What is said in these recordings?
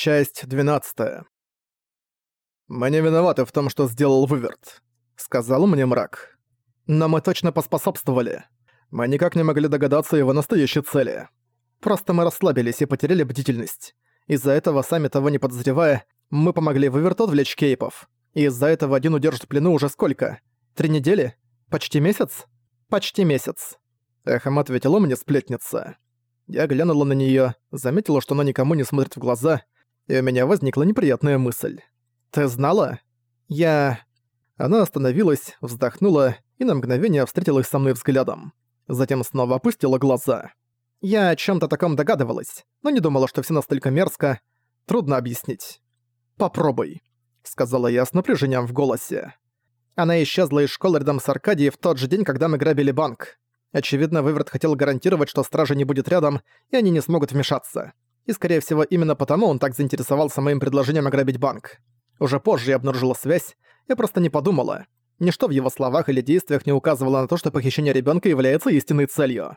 Часть 12. «Мы не виноваты в том, что сделал Выверт», — сказал мне мрак. «Но мы точно поспособствовали. Мы никак не могли догадаться его настоящей цели. Просто мы расслабились и потеряли бдительность. Из-за этого, сами того не подозревая, мы помогли Выверту отвлечь кейпов. Из-за этого один удержит в плену уже сколько? Три недели? Почти месяц? Почти месяц. Эхом ответила мне сплетница. Я глянула на неё, заметила, что она никому не смотрит в глаза, и у меня возникла неприятная мысль. «Ты знала?» «Я...» Она остановилась, вздохнула и на мгновение встретилась со мной взглядом. Затем снова опустила глаза. Я о чем то таком догадывалась, но не думала, что все настолько мерзко. Трудно объяснить. «Попробуй», — сказала я с напряжением в голосе. Она исчезла из школы рядом с Аркадией в тот же день, когда мы грабили банк. Очевидно, Выверт хотел гарантировать, что стража не будет рядом, и они не смогут вмешаться. И, скорее всего, именно потому он так заинтересовался моим предложением ограбить банк. Уже позже я обнаружила связь, я просто не подумала. Ничто в его словах или действиях не указывало на то, что похищение ребенка является истинной целью.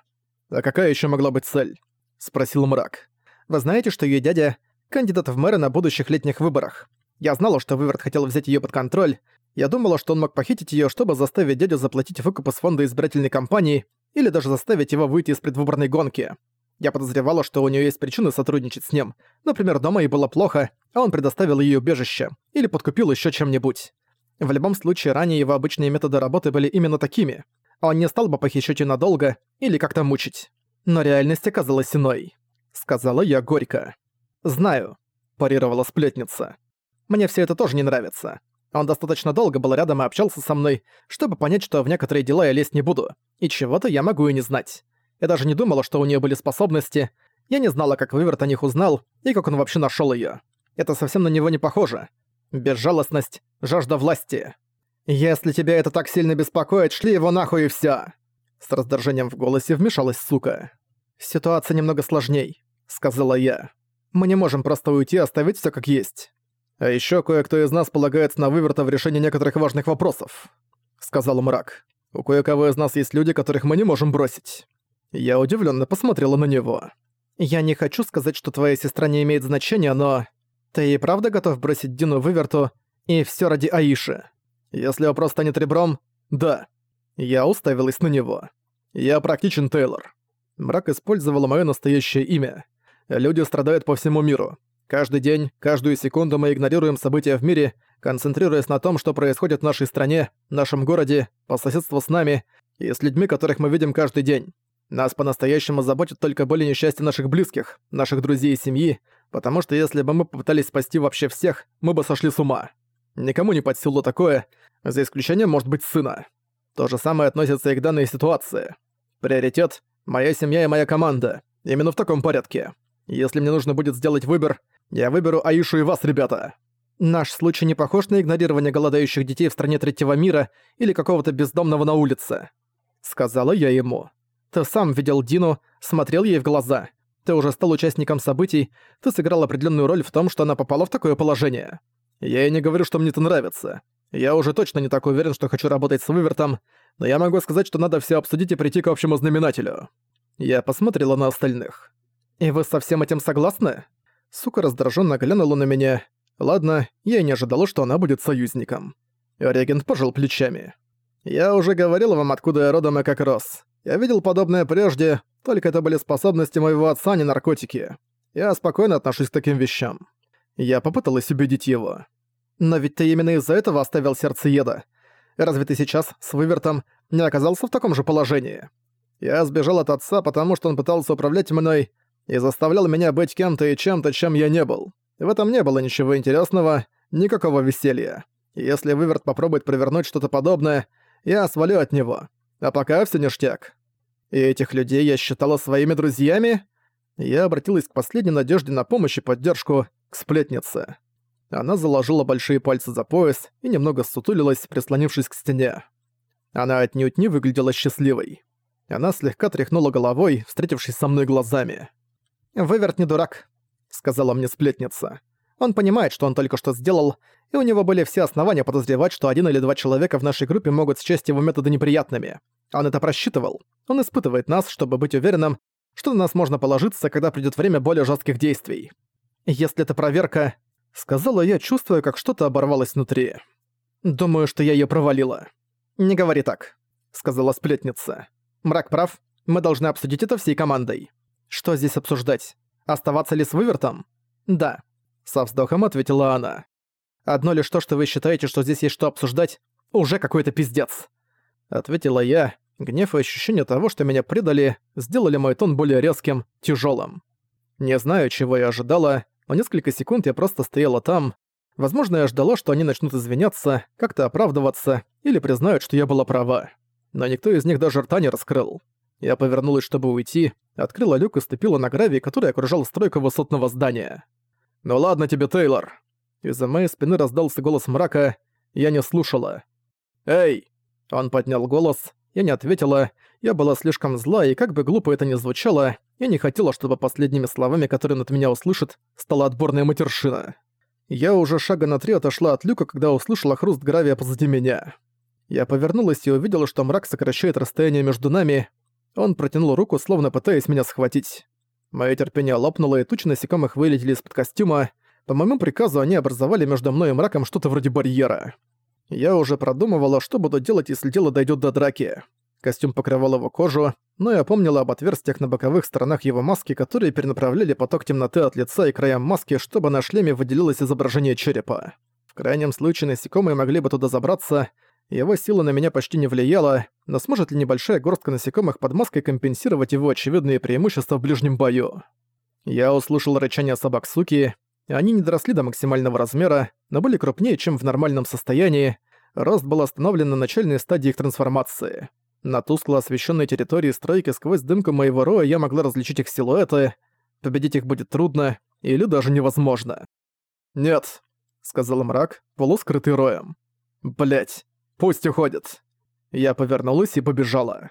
«А какая еще могла быть цель?» — спросил мрак. «Вы знаете, что ее дядя — кандидат в мэры на будущих летних выборах. Я знала, что Выверт хотел взять ее под контроль. Я думала, что он мог похитить ее, чтобы заставить дядю заплатить выкуп из фонда избирательной кампании или даже заставить его выйти из предвыборной гонки. Я подозревала, что у нее есть причины сотрудничать с ним. Например, дома ей было плохо, а он предоставил ей убежище. Или подкупил еще чем-нибудь. В любом случае, ранее его обычные методы работы были именно такими. Он не стал бы похищать ее надолго или как-то мучить. Но реальность оказалась иной. Сказала я горько. «Знаю», – парировала сплетница. «Мне все это тоже не нравится. Он достаточно долго был рядом и общался со мной, чтобы понять, что в некоторые дела я лезть не буду, и чего-то я могу и не знать. Я даже не думала, что у нее были способности. Я не знала, как Выверт о них узнал и как он вообще нашел ее. Это совсем на него не похоже. Безжалостность, жажда власти. «Если тебя это так сильно беспокоит, шли его нахуй и всё!» С раздражением в голосе вмешалась сука. «Ситуация немного сложней», — сказала я. «Мы не можем просто уйти и оставить всё как есть. А ещё кое-кто из нас полагается на выверта в решении некоторых важных вопросов», — сказал мрак. «У кое-кого из нас есть люди, которых мы не можем бросить». Я удивленно посмотрела на него. «Я не хочу сказать, что твоя сестра не имеет значения, но... Ты и правда готов бросить Дину выверту, и все ради Аиши? Если вопрос станет ребром, да». Я уставилась на него. «Я практичен, Тейлор». Мрак использовала мое настоящее имя. Люди страдают по всему миру. Каждый день, каждую секунду мы игнорируем события в мире, концентрируясь на том, что происходит в нашей стране, нашем городе, по соседству с нами и с людьми, которых мы видим каждый день. Нас по-настоящему заботит только боль и несчастье наших близких, наших друзей и семьи, потому что если бы мы попытались спасти вообще всех, мы бы сошли с ума. Никому не под силу такое, за исключением, может быть, сына. То же самое относится и к данной ситуации. Приоритет — моя семья и моя команда. Именно в таком порядке. Если мне нужно будет сделать выбор, я выберу Аишу и вас, ребята. Наш случай не похож на игнорирование голодающих детей в стране третьего мира или какого-то бездомного на улице. Сказала я ему. Ты сам видел Дину, смотрел ей в глаза. Ты уже стал участником событий, ты сыграл определенную роль в том, что она попала в такое положение. Я и не говорю, что мне это нравится. Я уже точно не так уверен, что хочу работать с Вывертом, но я могу сказать, что надо все обсудить и прийти к общему знаменателю. Я посмотрела на остальных. И вы со всем этим согласны? Сука раздраженно глянула на меня. Ладно, я и не ожидала, что она будет союзником. Регент пожал плечами. «Я уже говорил вам, откуда я родом и как рос. Я видел подобное прежде, только это были способности моего отца, а не наркотики. Я спокойно отношусь к таким вещам. Я попыталась убедить его. Но ведь ты именно из-за этого оставил сердцееда. Разве ты сейчас, с вывертом, не оказался в таком же положении? Я сбежал от отца, потому что он пытался управлять мной и заставлял меня быть кем-то и чем-то, чем я не был. В этом не было ничего интересного, никакого веселья. Если выверт попробует провернуть что-то подобное, я свалю от него. А пока все ништяк. И этих людей я считала своими друзьями? Я обратилась к последней надежде на помощь и поддержку, к сплетнице. Она заложила большие пальцы за пояс и немного сутулилась, прислонившись к стене. Она отнюдь не выглядела счастливой. Она слегка тряхнула головой, встретившись со мной глазами. «Выверт не дурак», — сказала мне сплетница. «Он понимает, что он только что сделал, и у него были все основания подозревать, что один или два человека в нашей группе могут счесть его методы неприятными. Он это просчитывал. Он испытывает нас, чтобы быть уверенным, что на нас можно положиться, когда придёт время более жестких действий. если это проверка...» Сказала я, чувствуя, как что-то оборвалось внутри. «Думаю, что я её провалила». «Не говори так», — сказала сплетница. «Мрак прав. Мы должны обсудить это всей командой». «Что здесь обсуждать? Оставаться ли с вывертом?» «Да», — со вздохом ответила она. «Одно лишь то, что вы считаете, что здесь есть что обсуждать, уже какой-то пиздец», — ответила я. Гнев и ощущение того, что меня предали, сделали мой тон более резким, тяжелым. Не знаю, чего я ожидала, но несколько секунд я просто стояла там. Возможно, я ждала, что они начнут извиняться, как-то оправдываться или признают, что я была права. Но никто из них даже рта не раскрыл. Я повернулась, чтобы уйти, открыла люк и ступила на гравий, который окружал стройку высотного здания. «Ну ладно тебе, Тейлор!» Из-за моей спины раздался голос мрака, я не слушала. «Эй!» Он поднял голос, я не ответила, я была слишком зла, и как бы глупо это ни звучало, я не хотела, чтобы последними словами, которые он от меня услышит, стала отборная матершина. Я уже шага на три отошла от люка, когда услышала хруст гравия позади меня. Я повернулась и увидела, что мрак сокращает расстояние между нами. Он протянул руку, словно пытаясь меня схватить. Моё терпение лопнуло, и тучи насекомых вылетели из-под костюма. По моему приказу они образовали между мной и мраком что-то вроде барьера. Я уже продумывала, что буду делать, если дело дойдет до драки. Костюм покрывал его кожу, но я помнила об отверстиях на боковых сторонах его маски, которые перенаправляли поток темноты от лица и краям маски, чтобы на шлеме выделилось изображение черепа. В крайнем случае насекомые могли бы туда забраться, его сила на меня почти не влияла, но сможет ли небольшая горстка насекомых под маской компенсировать его очевидные преимущества в ближнем бою? Я услышал рычание собак суки, они не доросли до максимального размера, но были крупнее, чем в нормальном состоянии. Рост был остановлен на начальной стадии их трансформации. На тускло освещенной территории стройки сквозь дымку моего роя я могла различить их силуэты. Победить их будет трудно или даже невозможно. «Нет», — сказал мрак, полускрытый роем. Блять, пусть уходит». Я повернулась и побежала.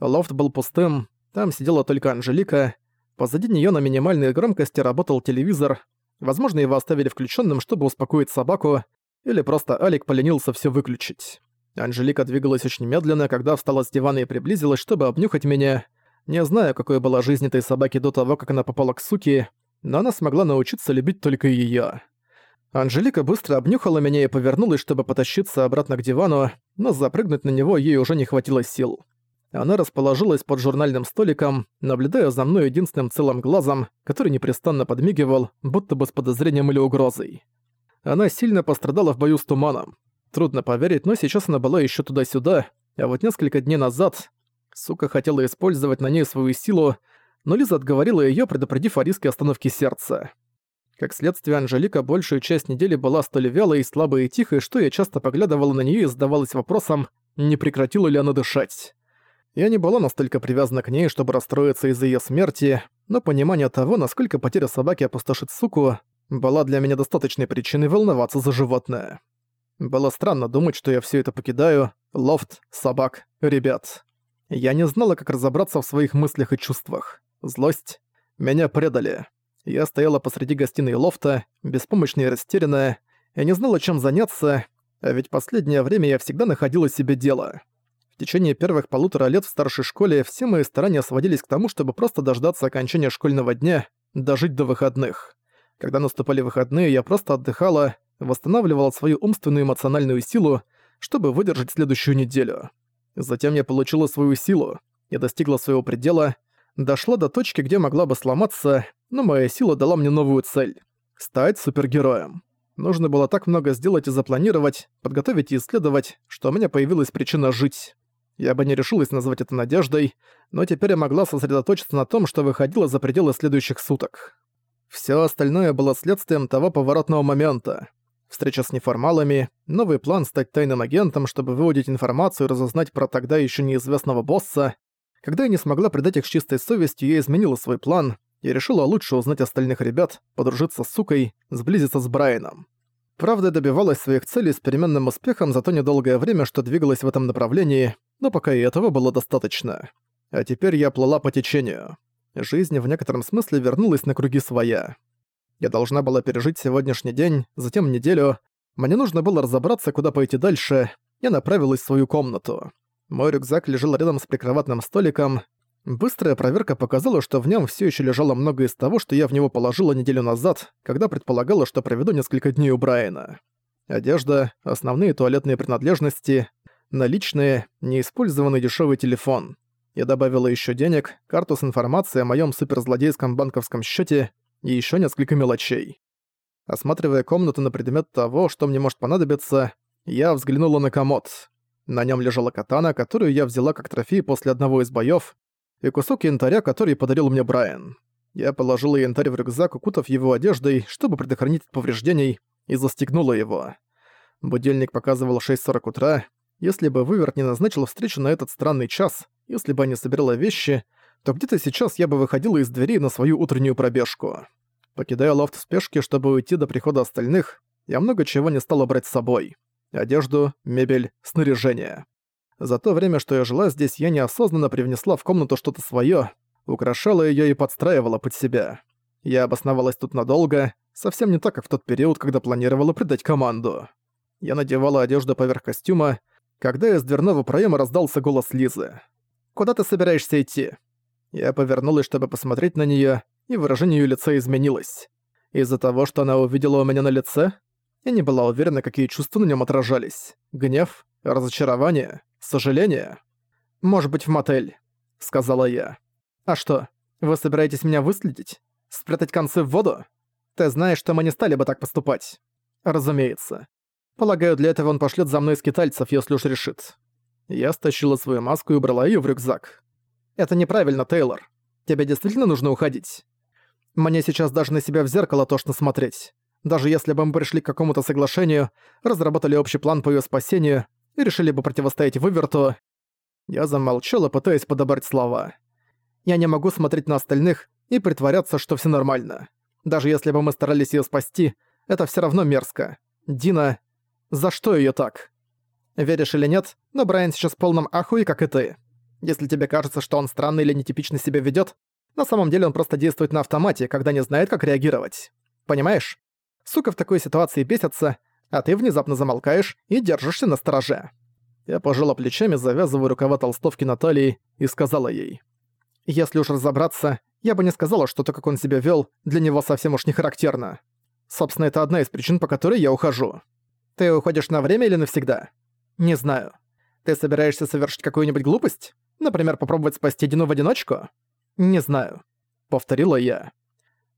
Лофт был пустым, там сидела только Анжелика, Позади нее на минимальной громкости работал телевизор. Возможно, его оставили включенным, чтобы успокоить собаку, или просто Алик поленился все выключить. Анжелика двигалась очень медленно, когда встала с дивана и приблизилась, чтобы обнюхать меня. Не знаю, какой была жизнь этой собаки до того, как она попала к суке, но она смогла научиться любить только её. Анжелика быстро обнюхала меня и повернулась, чтобы потащиться обратно к дивану, но запрыгнуть на него ей уже не хватило сил. Она расположилась под журнальным столиком, наблюдая за мной единственным целым глазом, который непрестанно подмигивал, будто бы с подозрением или угрозой. Она сильно пострадала в бою с туманом. Трудно поверить, но сейчас она была еще туда-сюда, а вот несколько дней назад... Сука хотела использовать на ней свою силу, но Лиза отговорила ее, предупредив о риске остановки сердца. Как следствие, Анжелика большую часть недели была столь вялой, слабой и тихой, что я часто поглядывала на нее и задавалась вопросом, не прекратила ли она дышать. Я не была настолько привязана к ней, чтобы расстроиться из-за её смерти, но понимание того, насколько потеря собаки опустошит суку, была для меня достаточной причиной волноваться за животное. Было странно думать, что я всё это покидаю, лофт, собак, ребят. Я не знала, как разобраться в своих мыслях и чувствах. Злость. Меня предали. Я стояла посреди гостиной лофта, беспомощная и растерянная, Я не знала, чем заняться, а ведь последнее время я всегда находила себе дело течение первых полутора лет в старшей школе все мои старания сводились к тому, чтобы просто дождаться окончания школьного дня, дожить до выходных. Когда наступали выходные, я просто отдыхала, восстанавливала свою умственную и эмоциональную силу, чтобы выдержать следующую неделю. Затем я получила свою силу, я достигла своего предела, дошла до точки, где могла бы сломаться, но моя сила дала мне новую цель — стать супергероем. Нужно было так много сделать и запланировать, подготовить и исследовать, что у меня появилась причина жить. Я бы не решилась назвать это надеждой, но теперь я могла сосредоточиться на том, что выходило за пределы следующих суток. Всё остальное было следствием того поворотного момента. Встреча с неформалами, новый план стать тайным агентом, чтобы выудить информацию и разузнать про тогда ещё неизвестного босса. Когда я не смогла предать их с чистой совестью, я изменила свой план и решила лучше узнать остальных ребят, подружиться с сукой, сблизиться с Брайаном. Правда, добивалась своих целей с переменным успехом за то недолгое время, что двигалась в этом направлении, но пока и этого было достаточно. А теперь я плыла по течению. Жизнь в некотором смысле вернулась на круги своя. Я должна была пережить сегодняшний день, затем неделю. Мне нужно было разобраться, куда пойти дальше. Я направилась в свою комнату. Мой рюкзак лежал рядом с прикроватным столиком. Быстрая проверка показала, что в нем все еще лежало много из того, что я в него положила неделю назад, когда предполагала, что проведу несколько дней у Брайана. Одежда, основные туалетные принадлежности, наличные, неиспользованный дешевый телефон. Я добавила еще денег, карту с информацией о моем суперзлодейском банковском счете и еще несколько мелочей. Осматривая комнату на предмет того, что мне может понадобиться, я взглянула на комод. На нем лежала катана, которую я взяла как трофей после одного из боев, и кусок янтаря, который подарил мне Брайан. Я положила янтарь в рюкзак, укутав его одеждой, чтобы предохранить от повреждений, и застегнула его. Будильник показывал 6.40 утра. Если бы Выверт не назначил встречу на этот странный час, если бы я не собирала вещи, то где-то сейчас я бы выходила из дверей на свою утреннюю пробежку. Покидая лофт в спешке, чтобы уйти до прихода остальных, я много чего не стала брать с собой. Одежду, мебель, снаряжение. За то время, что я жила здесь, я неосознанно привнесла в комнату что-то своё, украшала её и подстраивала под себя. Я обосновалась тут надолго, совсем не так, как в тот период, когда планировала предать команду. Я надевала одежду поверх костюма, когда из дверного проема раздался голос Лизы. «Куда ты собираешься идти?» Я повернулась, чтобы посмотреть на неё, и выражение её лица изменилось. Из-за того, что она увидела у меня на лице, я не была уверена, какие чувства на нём отражались. Гнев, разочарование, сожаление. «Может быть, в мотель», — сказала я. «А что, вы собираетесь меня выследить? Спрятать концы в воду? Ты знаешь, что мы не стали бы так поступать». «Разумеется. Полагаю, для этого он пошлет за мной скитальцев, если уж решит». Я стащила свою маску и убрала ее в рюкзак. «Это неправильно, Тейлор. Тебе действительно нужно уходить? Мне сейчас даже на себя в зеркало тошно смотреть. Даже если бы мы пришли к какому-то соглашению, разработали общий план по ее спасению, и решили бы противостоять выверту. Я замолчала, пытаясь подобрать слова. Я не могу смотреть на остальных и притворяться, что все нормально. Даже если бы мы старались ее спасти, это все равно мерзко. Дина... За что ее так? Веришь или нет, но Брайан сейчас в полном ахуе, как и ты. Если тебе кажется, что он странно или нетипично себя ведет, на самом деле он просто действует на автомате, когда не знает, как реагировать. Понимаешь? Сука в такой ситуации бесится, а ты внезапно замолкаешь и держишься на стороже. Я пожала плечами, завязывая рукава толстовки на талии, и сказала ей. «Если уж разобраться, я бы не сказала, что то, как он себя вел, для него совсем уж не характерно. Собственно, это одна из причин, по которой я ухожу. Ты уходишь на время или навсегда? Не знаю. Ты собираешься совершить какую-нибудь глупость? Например, попробовать спасти Дину в одиночку? Не знаю. Повторила я.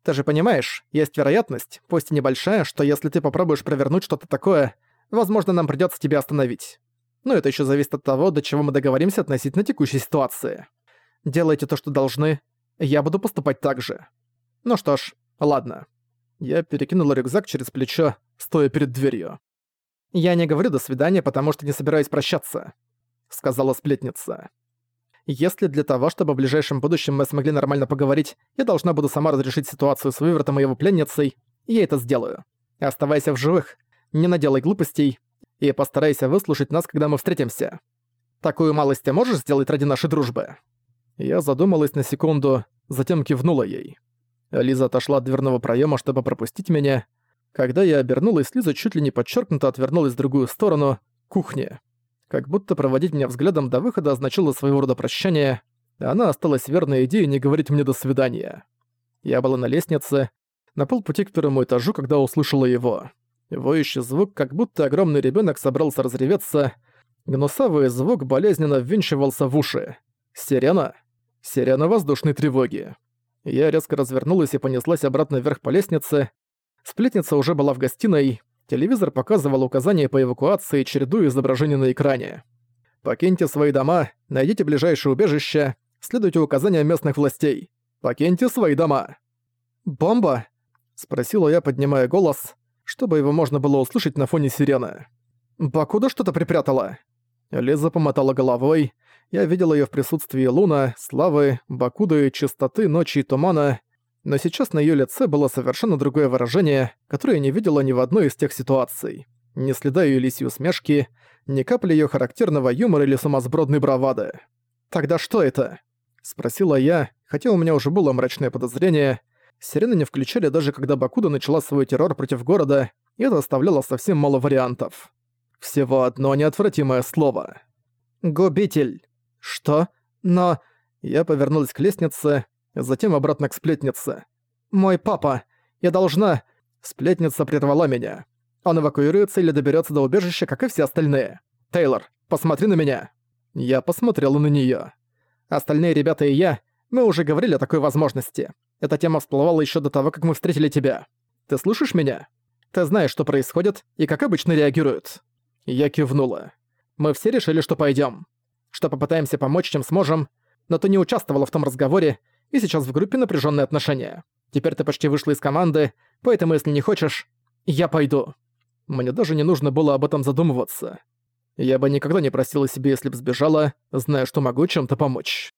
Ты же понимаешь, есть вероятность, пусть и небольшая, что если ты попробуешь провернуть что-то такое, возможно, нам придётся тебя остановить. Но это ещё зависит от того, до чего мы договоримся относительно текущей ситуации. Делайте то, что должны, я буду поступать так же. Ну что ж, ладно. Я перекинула рюкзак через плечо, стоя перед дверью. «Я не говорю «до свидания», потому что не собираюсь прощаться», — сказала сплетница. Если для того, чтобы в ближайшем будущем мы смогли нормально поговорить, я должна буду сама разрешить ситуацию с вывертом и его пленницей, я это сделаю. Оставайся в живых, не наделай глупостей и постарайся выслушать нас, когда мы встретимся. Такую малость ты можешь сделать ради нашей дружбы?» Я задумалась на секунду, затем кивнула ей. Лиза отошла от дверного проема, чтобы пропустить меня. Когда я обернулась, Лиза чуть ли не подчеркнуто отвернулась в другую сторону, кухне. Как будто проводить меня взглядом до выхода означало своего рода прощание, она осталась верной идее не говорить мне «до свидания». Я была на лестнице, на полпути к первому этажу, когда услышала его. Воющий звук, как будто огромный ребенок собрался разреветься, гнусавый звук болезненно ввинчивался в уши. Сирена? Сирена воздушной тревоги. Я резко развернулась и понеслась обратно вверх по лестнице. Сплетница уже была в гостиной, Телевизор показывал указания по эвакуации, чередуя изображений на экране. «Покиньте свои дома, найдите ближайшее убежище, следуйте указаниям местных властей. Покиньте свои дома». «Бомба?» — спросила я, поднимая голос, чтобы его можно было услышать на фоне сирены. «Бакуда что-то припрятала?» Лиза помотала головой. Я видел ее в присутствии Луна, Славы, Бакуды, Чистоты, Ночи и Тумана — но сейчас на её лице было совершенно другое выражение, которое я не видела ни в одной из тех ситуаций. Ни следа её лисьей усмешки, ни капли её характерного юмора или сумасбродной бравады. «Тогда что это?» — спросила я, хотя у меня уже было мрачное подозрение. Сирены не включали даже когда Бакуда начала свой террор против города, и это оставляло совсем мало вариантов. Всего одно неотвратимое слово. «Губитель». «Что? Но...» Я повернулась к лестнице, затем обратно к сплетнице. «Мой папа! Я должна...» Сплетница прервала меня. Он эвакуируется или доберется до убежища, как и все остальные. «Тейлор, посмотри на меня!» Я посмотрела на неё. Остальные ребята и я, мы уже говорили о такой возможности. Эта тема всплывала еще до того, как мы встретили тебя. Ты слышишь меня? Ты знаешь, что происходит и как обычно реагируют. Я кивнула. Мы все решили, что пойдем, Что попытаемся помочь, чем сможем, но ты не участвовала в том разговоре, и сейчас в группе напряженные отношения. Теперь ты почти вышла из команды, поэтому если не хочешь, я пойду. Мне даже не нужно было об этом задумываться. Я бы никогда не просила себе, если б сбежала, зная, что могу чем-то помочь.